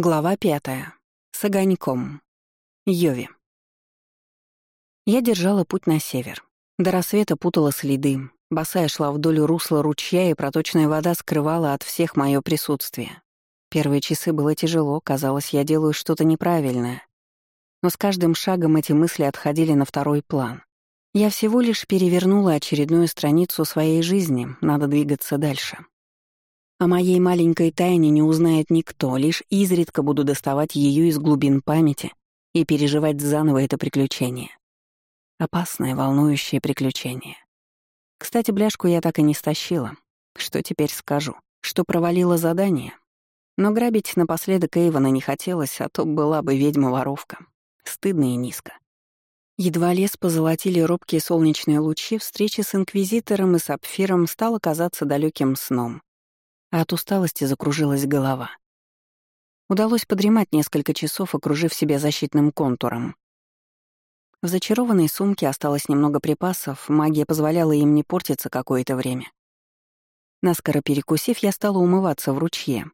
Глава пятая. С огоньком. Йови. Я держала путь на север. До рассвета путала следы. Босая шла вдоль русла ручья, и проточная вода скрывала от всех мое присутствие. Первые часы было тяжело, казалось, я делаю что-то неправильное. Но с каждым шагом эти мысли отходили на второй план. Я всего лишь перевернула очередную страницу своей жизни, надо двигаться дальше. О моей маленькой тайне не узнает никто, лишь изредка буду доставать ее из глубин памяти и переживать заново это приключение. Опасное, волнующее приключение. Кстати, бляшку я так и не стащила. Что теперь скажу? Что провалила задание? Но грабить напоследок Эйвона не хотелось, а то была бы ведьма-воровка. Стыдно и низко. Едва лес позолотили робкие солнечные лучи, встреча с Инквизитором и Сапфиром стала казаться далеким сном а от усталости закружилась голова. Удалось подремать несколько часов, окружив себя защитным контуром. В зачарованной сумке осталось немного припасов, магия позволяла им не портиться какое-то время. Наскоро перекусив, я стала умываться в ручье.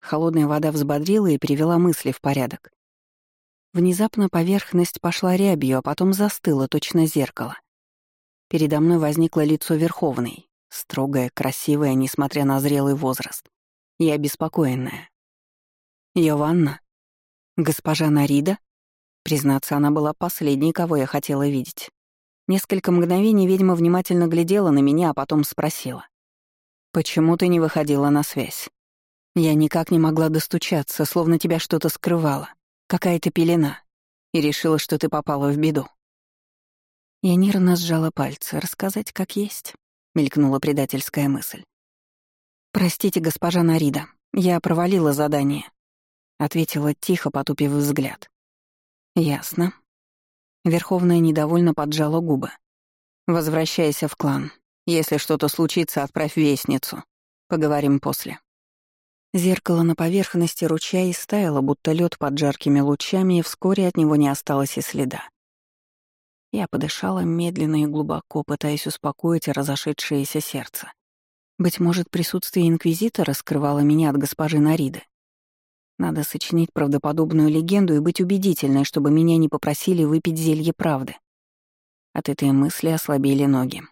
Холодная вода взбодрила и привела мысли в порядок. Внезапно поверхность пошла рябью, а потом застыла, точно зеркало. Передо мной возникло лицо Верховной, Строгая, красивая, несмотря на зрелый возраст. И обеспокоенная. «Йованна? Госпожа Нарида?» Признаться, она была последней, кого я хотела видеть. Несколько мгновений ведьма внимательно глядела на меня, а потом спросила. «Почему ты не выходила на связь? Я никак не могла достучаться, словно тебя что-то скрывало, какая-то пелена, и решила, что ты попала в беду». Я нервно сжала пальцы, рассказать как есть. — мелькнула предательская мысль. «Простите, госпожа Нарида, я провалила задание», — ответила тихо, потупив взгляд. «Ясно». Верховная недовольно поджала губы. «Возвращайся в клан. Если что-то случится, отправь вестницу. Поговорим после». Зеркало на поверхности ручья истаяло, будто лед под жаркими лучами, и вскоре от него не осталось и следа. Я подышала медленно и глубоко, пытаясь успокоить разошедшееся сердце. Быть может, присутствие Инквизитора скрывало меня от госпожи Нариды. Надо сочинить правдоподобную легенду и быть убедительной, чтобы меня не попросили выпить зелье правды. От этой мысли ослабели ноги.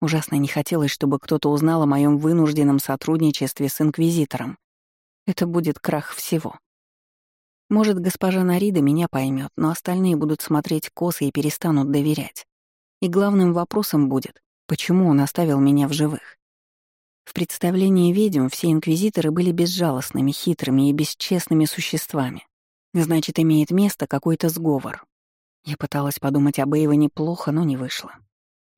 Ужасно не хотелось, чтобы кто-то узнал о моем вынужденном сотрудничестве с Инквизитором. Это будет крах всего. Может, госпожа Нарида меня поймет, но остальные будут смотреть косо и перестанут доверять. И главным вопросом будет, почему он оставил меня в живых. В представлении ведьм все инквизиторы были безжалостными, хитрыми и бесчестными существами. Значит, имеет место какой-то сговор. Я пыталась подумать об Эйве плохо, но не вышло.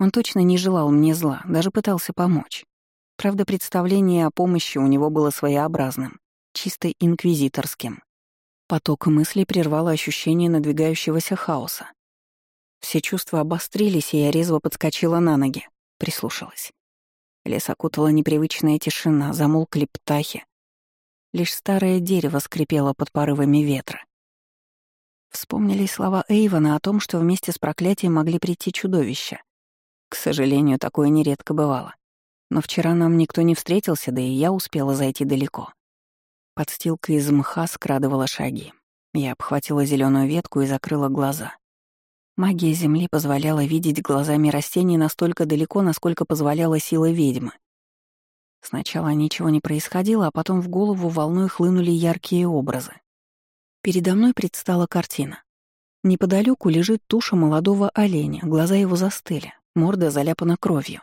Он точно не желал мне зла, даже пытался помочь. Правда, представление о помощи у него было своеобразным, чисто инквизиторским. Поток мыслей прервало ощущение надвигающегося хаоса. Все чувства обострились, и я резво подскочила на ноги, прислушалась. Лес окутала непривычная тишина, замолкли птахи. Лишь старое дерево скрипело под порывами ветра. Вспомнились слова Эйвона о том, что вместе с проклятием могли прийти чудовища. К сожалению, такое нередко бывало. Но вчера нам никто не встретился, да и я успела зайти далеко. Подстилка из мха скрадывала шаги. Я обхватила зеленую ветку и закрыла глаза. Магия Земли позволяла видеть глазами растений настолько далеко, насколько позволяла сила ведьмы. Сначала ничего не происходило, а потом в голову волной хлынули яркие образы. Передо мной предстала картина. Неподалеку лежит туша молодого оленя, глаза его застыли, морда заляпана кровью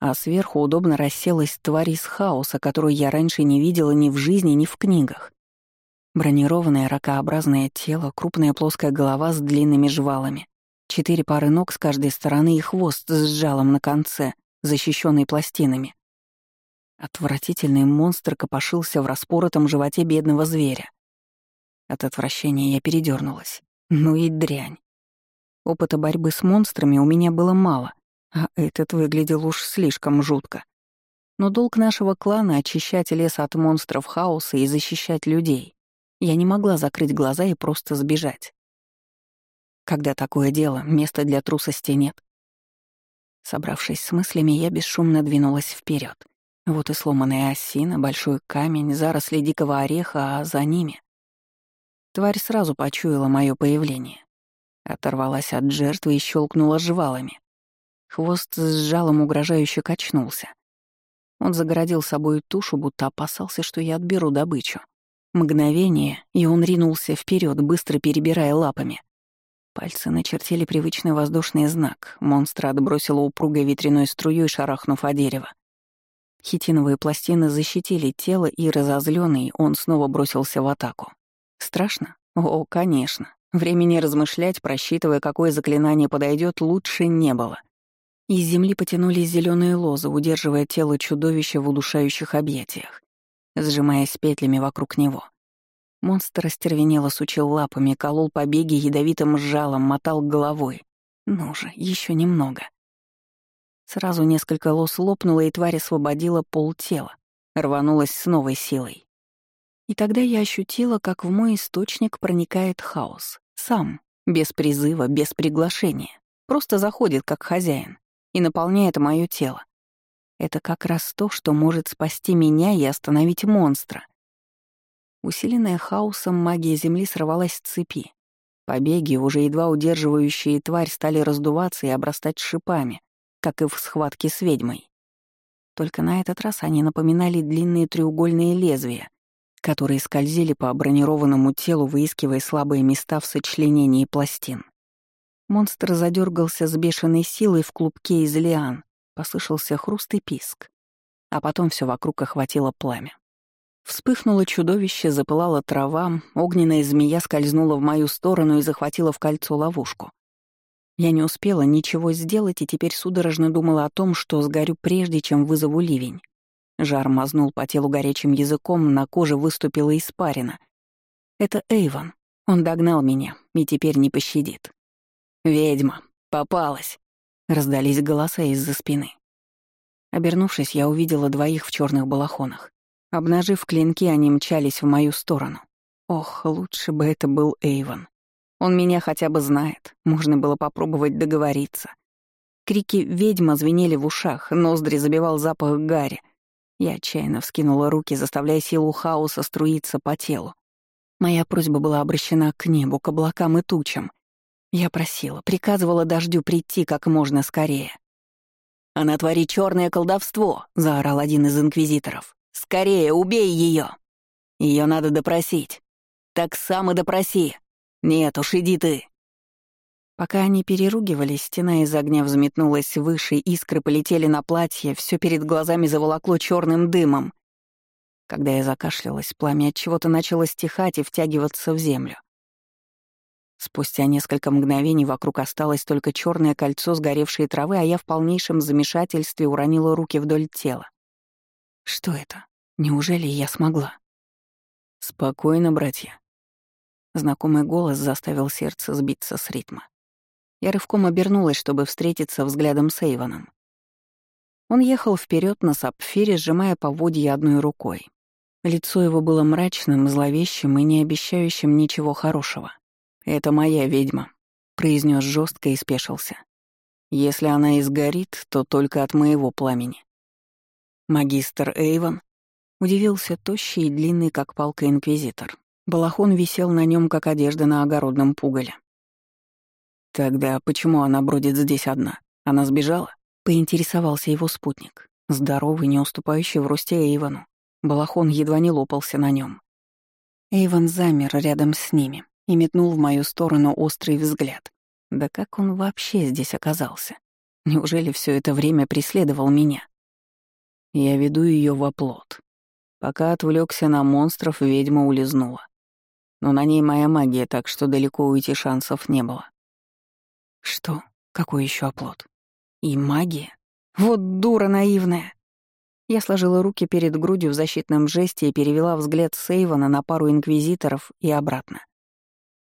а сверху удобно расселась тварь из хаоса, которую я раньше не видела ни в жизни, ни в книгах. Бронированное ракообразное тело, крупная плоская голова с длинными жвалами, четыре пары ног с каждой стороны и хвост с жалом на конце, защищенный пластинами. Отвратительный монстр копошился в распоротом животе бедного зверя. От отвращения я передернулась. Ну и дрянь. Опыта борьбы с монстрами у меня было мало, а этот выглядел уж слишком жутко. Но долг нашего клана — очищать лес от монстров хаоса и защищать людей. Я не могла закрыть глаза и просто сбежать. Когда такое дело, места для трусости нет. Собравшись с мыслями, я бесшумно двинулась вперед. Вот и сломанная осина, большой камень, заросли дикого ореха, а за ними Тварь сразу почуяла мое появление. Оторвалась от жертвы и щелкнула жвалами. Хвост с жалом угрожающе качнулся. Он загородил собой тушу, будто опасался, что я отберу добычу. Мгновение, и он ринулся вперед, быстро перебирая лапами. Пальцы начертили привычный воздушный знак. Монстр отбросило упругой ветряной струей, шарахнув о дерево. Хитиновые пластины защитили тело, и, разозленный, он снова бросился в атаку. Страшно? О, конечно. Времени размышлять, просчитывая, какое заклинание подойдет, лучше не было. Из земли потянулись зеленые лозы, удерживая тело чудовища в удушающих объятиях, сжимаясь петлями вокруг него. Монстр остервенело сучил лапами, колол побеги ядовитым жалом, мотал головой. Ну же, еще немного. Сразу несколько лос лопнуло, и тварь освободила полтела, рванулась с новой силой. И тогда я ощутила, как в мой источник проникает хаос. Сам, без призыва, без приглашения. Просто заходит как хозяин и наполняет мое тело. Это как раз то, что может спасти меня и остановить монстра. Усиленная хаосом магия Земли сорвалась с цепи. Побеги, уже едва удерживающие тварь, стали раздуваться и обрастать шипами, как и в схватке с ведьмой. Только на этот раз они напоминали длинные треугольные лезвия, которые скользили по бронированному телу, выискивая слабые места в сочленении пластин. Монстр задергался с бешеной силой в клубке из лиан. Послышался хруст и писк. А потом все вокруг охватило пламя. Вспыхнуло чудовище, запылала трава, огненная змея скользнула в мою сторону и захватила в кольцо ловушку. Я не успела ничего сделать и теперь судорожно думала о том, что сгорю прежде, чем вызову ливень. Жар мазнул по телу горячим языком, на коже выступила испарина. Это Эйвон. Он догнал меня и теперь не пощадит. «Ведьма! Попалась!» — раздались голоса из-за спины. Обернувшись, я увидела двоих в черных балахонах. Обнажив клинки, они мчались в мою сторону. Ох, лучше бы это был Эйвон. Он меня хотя бы знает, можно было попробовать договориться. Крики «ведьма» звенели в ушах, ноздри забивал запах гари. Я отчаянно вскинула руки, заставляя силу хаоса струиться по телу. Моя просьба была обращена к небу, к облакам и тучам. Я просила, приказывала дождю прийти как можно скорее. «Она творит черное колдовство!» — заорал один из инквизиторов. «Скорее, убей ее! Ее надо допросить. Так сам и допроси. Нет уж, иди ты!» Пока они переругивались, стена из огня взметнулась выше, искры полетели на платье, все перед глазами заволокло черным дымом. Когда я закашлялась, пламя от чего-то начало стихать и втягиваться в землю. Спустя несколько мгновений вокруг осталось только черное кольцо сгоревшей травы, а я в полнейшем замешательстве уронила руки вдоль тела. Что это? Неужели я смогла? Спокойно, братья. Знакомый голос заставил сердце сбиться с ритма. Я рывком обернулась, чтобы встретиться взглядом с Эйвоном. Он ехал вперед на сапфире, сжимая поводья одной рукой. Лицо его было мрачным, зловещим и не обещающим ничего хорошего. «Это моя ведьма», — произнес жестко и спешился. «Если она изгорит, то только от моего пламени». Магистр Эйвон удивился тощий и длинный, как палка инквизитор. Балахон висел на нем, как одежда на огородном пугале. «Тогда почему она бродит здесь одна? Она сбежала?» — поинтересовался его спутник. Здоровый, не уступающий в росте Эйвону. Балахон едва не лопался на нем. Эйвон замер рядом с ними, и метнул в мою сторону острый взгляд. Да как он вообще здесь оказался? Неужели все это время преследовал меня? Я веду ее в оплот. Пока отвлекся на монстров, ведьма улизнула. Но на ней моя магия, так что далеко уйти шансов не было. Что? Какой еще оплот? И магия? Вот дура наивная. Я сложила руки перед грудью в защитном жесте и перевела взгляд Сейвана на пару инквизиторов и обратно.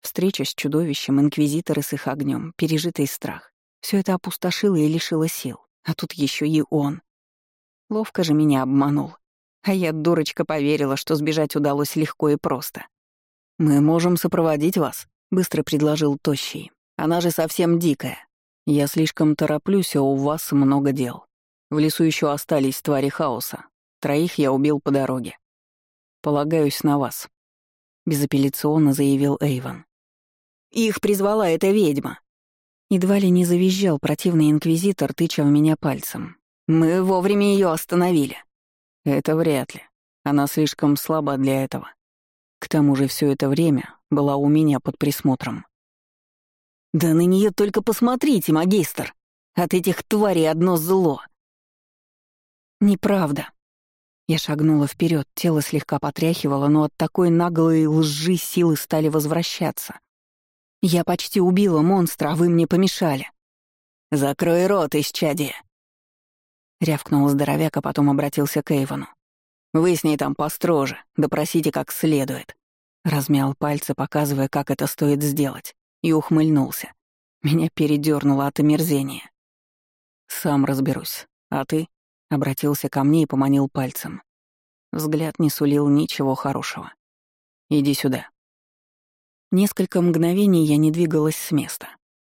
Встреча с чудовищем, инквизиторы с их огнем, пережитый страх. Все это опустошило и лишило сил. А тут еще и он. Ловко же меня обманул. А я, дурочка, поверила, что сбежать удалось легко и просто. «Мы можем сопроводить вас», — быстро предложил Тощий. «Она же совсем дикая. Я слишком тороплюсь, а у вас много дел. В лесу еще остались твари хаоса. Троих я убил по дороге. Полагаюсь на вас». безапелляционно заявил Эйвон. «Их призвала эта ведьма!» Едва ли не завизжал противный инквизитор, тыча в меня пальцем. «Мы вовремя ее остановили». «Это вряд ли. Она слишком слаба для этого. К тому же все это время была у меня под присмотром». «Да на нее только посмотрите, магистр! От этих тварей одно зло!» «Неправда», я шагнула вперед, тело слегка потряхивало, но от такой наглой лжи силы стали возвращаться. Я почти убила монстра, а вы мне помешали. «Закрой рот, исчадие!» Рявкнул здоровяк, а потом обратился к Эйвону. «Вы с ней там построже, допросите как следует». Размял пальцы, показывая, как это стоит сделать, и ухмыльнулся. Меня передёрнуло от омерзения. «Сам разберусь. А ты?» Обратился ко мне и поманил пальцем. Взгляд не сулил ничего хорошего. «Иди сюда». Несколько мгновений я не двигалась с места.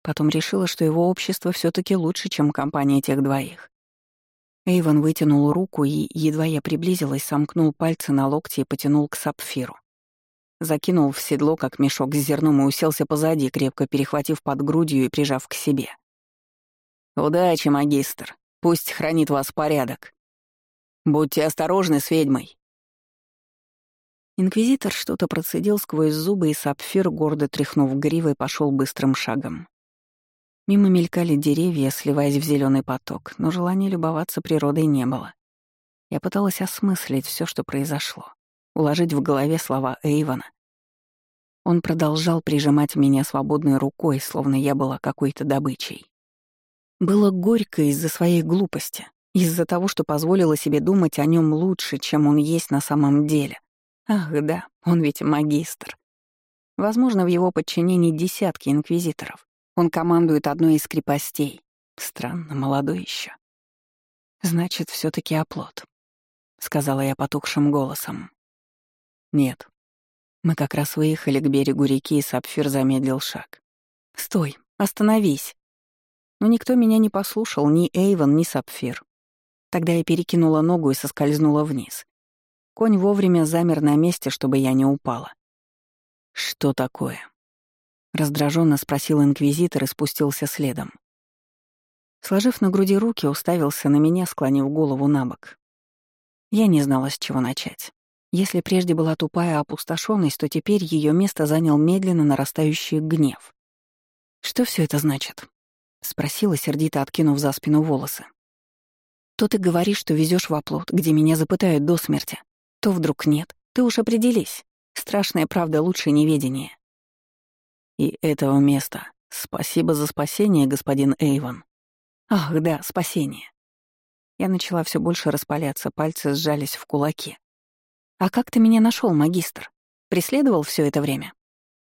Потом решила, что его общество все таки лучше, чем компания тех двоих. Эйвен вытянул руку и, едва я приблизилась, сомкнул пальцы на локте и потянул к сапфиру. Закинул в седло, как мешок с зерном, и уселся позади, крепко перехватив под грудью и прижав к себе. «Удачи, магистр!» Пусть хранит вас порядок. Будьте осторожны с ведьмой». Инквизитор что-то процедил сквозь зубы, и сапфир, гордо тряхнув гривой, пошел быстрым шагом. Мимо мелькали деревья, сливаясь в зеленый поток, но желания любоваться природой не было. Я пыталась осмыслить все, что произошло, уложить в голове слова Эйвона. Он продолжал прижимать меня свободной рукой, словно я была какой-то добычей. Было горько из-за своей глупости, из-за того, что позволила себе думать о нем лучше, чем он есть на самом деле. Ах да, он ведь магистр. Возможно, в его подчинении десятки инквизиторов. Он командует одной из крепостей. Странно, молодой еще. Значит, все таки оплот, сказала я потухшим голосом. Нет. Мы как раз выехали к берегу реки, и Сапфир замедлил шаг. Стой, остановись. Но никто меня не послушал, ни Эйвен, ни Сапфир. Тогда я перекинула ногу и соскользнула вниз. Конь вовремя замер на месте, чтобы я не упала. «Что такое?» Раздраженно спросил инквизитор и спустился следом. Сложив на груди руки, уставился на меня, склонив голову на бок. Я не знала, с чего начать. Если прежде была тупая опустошенность, то теперь ее место занял медленно нарастающий гнев. Что все это значит? — спросила, сердито откинув за спину волосы. «То ты говоришь, что везешь в оплот, где меня запытают до смерти, то вдруг нет. Ты уж определись. Страшная правда лучше неведения». «И этого места. Спасибо за спасение, господин Эйвон». «Ах, да, спасение». Я начала все больше распаляться, пальцы сжались в кулаки. «А как ты меня нашел, магистр? Преследовал все это время?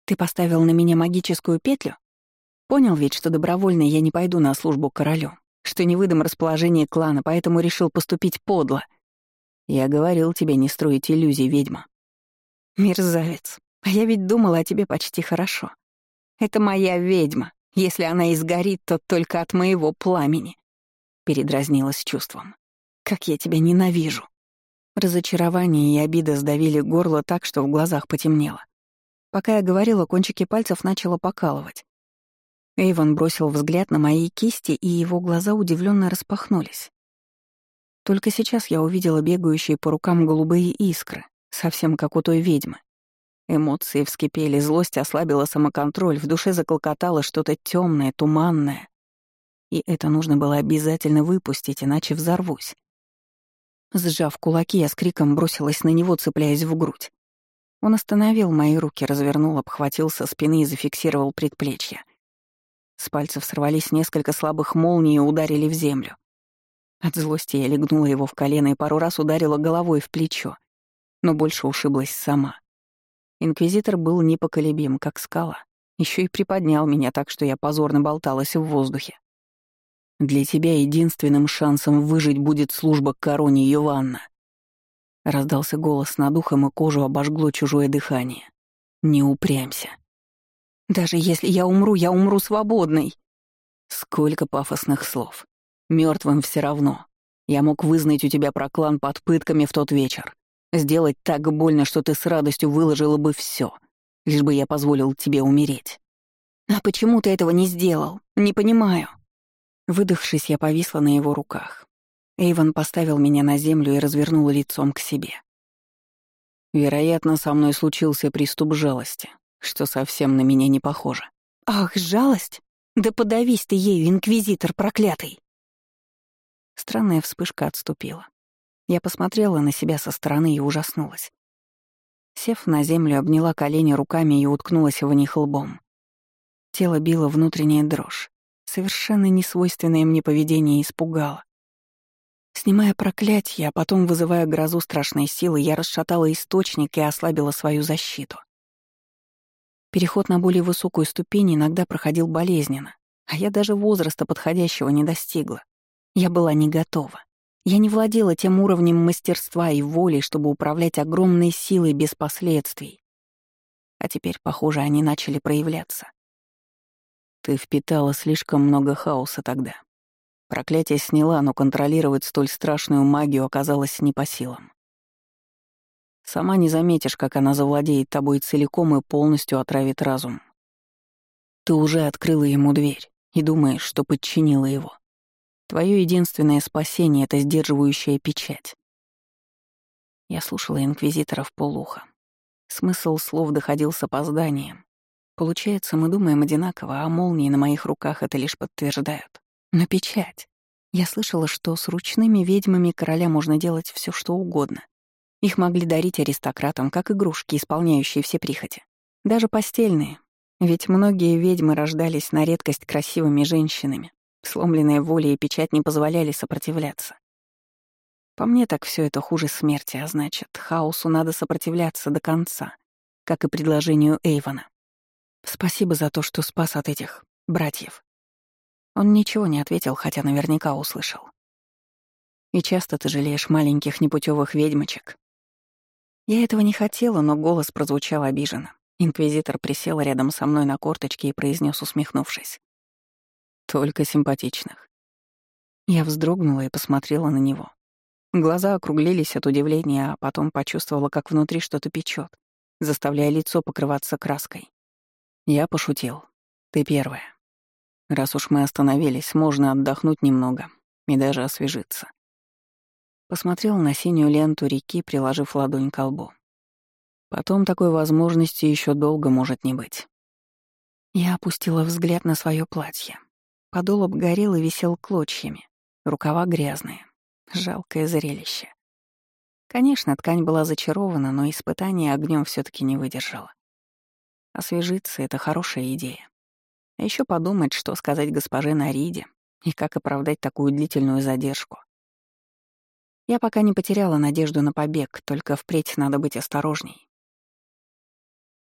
Ты поставил на меня магическую петлю?» Понял ведь, что добровольно я не пойду на службу королю, что не выдам расположение клана, поэтому решил поступить подло. Я говорил тебе не строить иллюзий, ведьма. Мерзавец. А я ведь думала о тебе почти хорошо. Это моя ведьма. Если она изгорит, то только от моего пламени. Передразнилась чувством. Как я тебя ненавижу. Разочарование и обида сдавили горло так, что в глазах потемнело. Пока я говорила, кончики пальцев начало покалывать. Эйвон бросил взгляд на мои кисти, и его глаза удивленно распахнулись. Только сейчас я увидела бегающие по рукам голубые искры, совсем как у той ведьмы. Эмоции вскипели, злость ослабила самоконтроль, в душе заколкотало что-то темное, туманное. И это нужно было обязательно выпустить, иначе взорвусь. Сжав кулаки, я с криком бросилась на него, цепляясь в грудь. Он остановил мои руки, развернул, обхватил со спины и зафиксировал предплечья — с пальцев сорвались несколько слабых молний и ударили в землю. От злости я легнула его в колено и пару раз ударила головой в плечо, но больше ушиблась сама. Инквизитор был непоколебим, как скала. Еще и приподнял меня так, что я позорно болталась в воздухе. «Для тебя единственным шансом выжить будет служба короне Йованна». Раздался голос над ухом, и кожу обожгло чужое дыхание. «Не упрямься. Даже если я умру, я умру свободной. Сколько пафосных слов. Мертвым все равно. Я мог вызнать у тебя про клан под пытками в тот вечер. Сделать так больно, что ты с радостью выложила бы все, лишь бы я позволил тебе умереть. А почему ты этого не сделал? Не понимаю. Выдохшись, я повисла на его руках. Эйвен поставил меня на землю и развернул лицом к себе. Вероятно, со мной случился приступ жалости, что совсем на меня не похоже. «Ах, жалость? Да подавись ты ею, инквизитор проклятый!» Странная вспышка отступила. Я посмотрела на себя со стороны и ужаснулась. Сев на землю, обняла колени руками и уткнулась в них лбом. Тело било внутренняя дрожь. Совершенно несвойственное мне поведение испугало. Снимая проклятие, а потом вызывая грозу страшной силы, я расшатала источник и ослабила свою защиту. Переход на более высокую ступень иногда проходил болезненно, а я даже возраста подходящего не достигла. Я была не готова. Я не владела тем уровнем мастерства и воли, чтобы управлять огромной силой без последствий. А теперь, похоже, они начали проявляться. Ты впитала слишком много хаоса тогда. Проклятие сняла, но контролировать столь страшную магию оказалось не по силам. Сама не заметишь, как она завладеет тобой целиком и полностью отравит разум. Ты уже открыла ему дверь и думаешь, что подчинила его. Твое единственное спасение — это сдерживающая печать. Я слушала инквизитора в полуха. Смысл слов доходил с опозданием. Получается, мы думаем одинаково, а молнии на моих руках это лишь подтверждают. Но печать. Я слышала, что с ручными ведьмами короля можно делать все, что угодно. Их могли дарить аристократам, как игрушки, исполняющие все прихоти. Даже постельные. Ведь многие ведьмы рождались на редкость красивыми женщинами. Сломленная воля и печать не позволяли сопротивляться. По мне так все это хуже смерти, а значит, хаосу надо сопротивляться до конца, как и предложению Эйвона. Спасибо за то, что спас от этих братьев. Он ничего не ответил, хотя наверняка услышал. И часто ты жалеешь маленьких непутевых ведьмочек. Я этого не хотела, но голос прозвучал обиженно. Инквизитор присел рядом со мной на корточке и произнес, усмехнувшись. «Только симпатичных». Я вздрогнула и посмотрела на него. Глаза округлились от удивления, а потом почувствовала, как внутри что-то печет, заставляя лицо покрываться краской. Я пошутил. Ты первая. Раз уж мы остановились, можно отдохнуть немного и даже освежиться. Посмотрел на синюю ленту реки, приложив ладонь к лбу. Потом такой возможности еще долго может не быть. Я опустила взгляд на свое платье. Подол обгорел и висел клочьями. Рукава грязные. Жалкое зрелище. Конечно, ткань была зачарована, но испытание огнем все таки не выдержало. Освежиться — это хорошая идея. А еще подумать, что сказать госпоже Нариде и как оправдать такую длительную задержку. Я пока не потеряла надежду на побег, только впредь надо быть осторожней.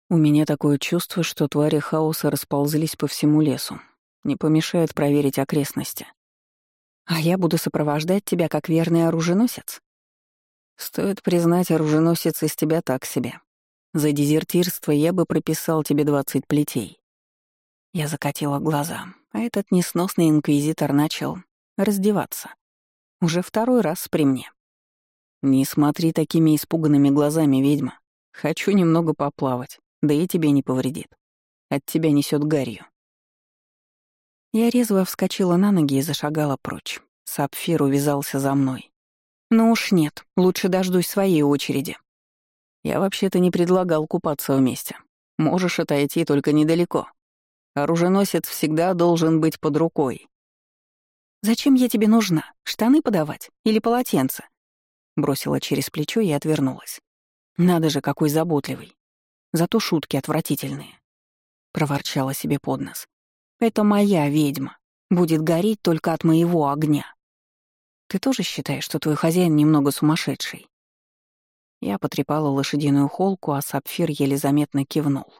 У меня такое чувство, что твари хаоса расползлись по всему лесу. Не помешает проверить окрестности. А я буду сопровождать тебя как верный оруженосец? Стоит признать, оруженосец из тебя так себе. За дезертирство я бы прописал тебе двадцать плетей. Я закатила глаза, а этот несносный инквизитор начал раздеваться. Уже второй раз при мне. «Не смотри такими испуганными глазами, ведьма. Хочу немного поплавать, да и тебе не повредит. От тебя несет гарью». Я резво вскочила на ноги и зашагала прочь. Сапфир увязался за мной. «Ну уж нет, лучше дождусь своей очереди». «Я вообще-то не предлагал купаться вместе. Можешь отойти только недалеко», Оруженосец всегда должен быть под рукой. «Зачем я тебе нужна? Штаны подавать? Или полотенце?» Бросила через плечо и отвернулась. «Надо же, какой заботливый. Зато шутки отвратительные». Проворчала себе под нос. «Это моя ведьма. Будет гореть только от моего огня». «Ты тоже считаешь, что твой хозяин немного сумасшедший?» Я потрепала лошадиную холку, а сапфир еле заметно кивнул.